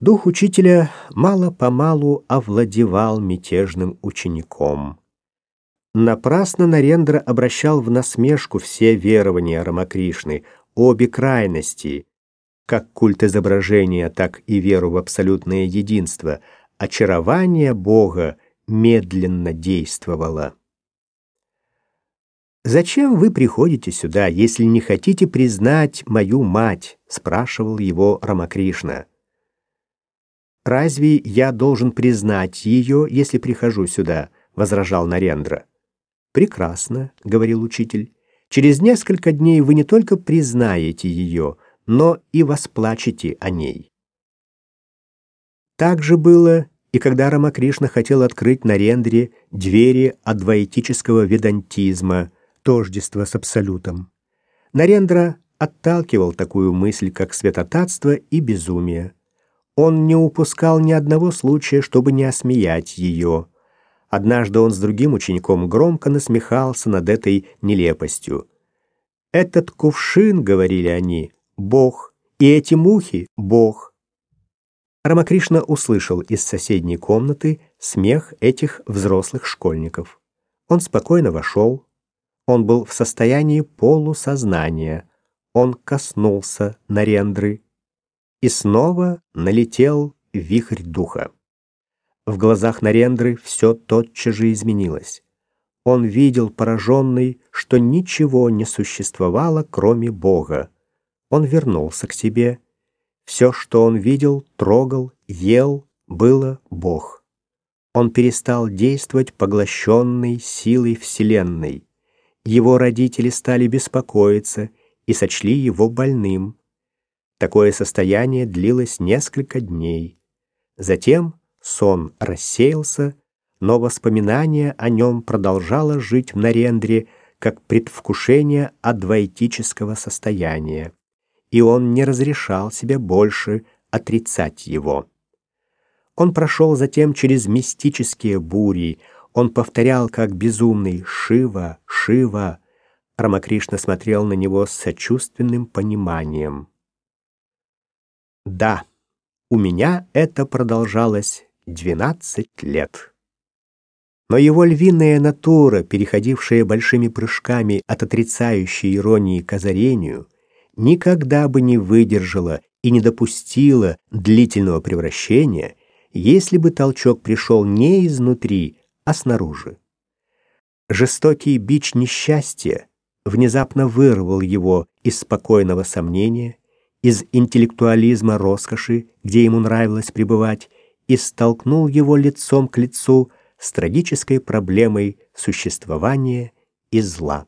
Дух учителя мало-помалу овладевал мятежным учеником. Напрасно Нарендра обращал в насмешку все верования Рамакришны, обе крайности, как культ изображения, так и веру в абсолютное единство. Очарование Бога медленно действовало. «Зачем вы приходите сюда, если не хотите признать мою мать?» — спрашивал его Рамакришна. «Разве я должен признать ее, если прихожу сюда?» — возражал Нарендра. «Прекрасно», — говорил учитель. «Через несколько дней вы не только признаете ее, но и восплачете о ней». Так же было и когда Рамакришна хотел открыть Нарендре двери адваитического ведантизма, тождества с абсолютом. Нарендра отталкивал такую мысль, как святотатство и безумие. Он не упускал ни одного случая, чтобы не осмеять ее. Однажды он с другим учеником громко насмехался над этой нелепостью. «Этот кувшин, — говорили они, — Бог, и эти мухи — Бог». Рамакришна услышал из соседней комнаты смех этих взрослых школьников. Он спокойно вошел. Он был в состоянии полусознания. Он коснулся Нарендры и снова налетел вихрь духа. В глазах Нарендры все тотчас же изменилось. Он видел, пораженный, что ничего не существовало, кроме Бога. Он вернулся к себе. Все, что он видел, трогал, ел, было Бог. Он перестал действовать поглощенной силой Вселенной. Его родители стали беспокоиться и сочли его больным. Такое состояние длилось несколько дней. Затем сон рассеялся, но воспоминание о нем продолжало жить в Нарендре как предвкушение адвайтического состояния, и он не разрешал себе больше отрицать его. Он прошел затем через мистические бури, он повторял как безумный «Шива, Шива». Рамакришна смотрел на него с сочувственным пониманием. Да, у меня это продолжалось 12 лет. Но его львиная натура, переходившая большими прыжками от отрицающей иронии к озарению, никогда бы не выдержала и не допустила длительного превращения, если бы толчок пришел не изнутри, а снаружи. Жестокий бич несчастья внезапно вырвал его из спокойного сомнения из интеллектуализма роскоши, где ему нравилось пребывать, и столкнул его лицом к лицу с трагической проблемой существования и зла.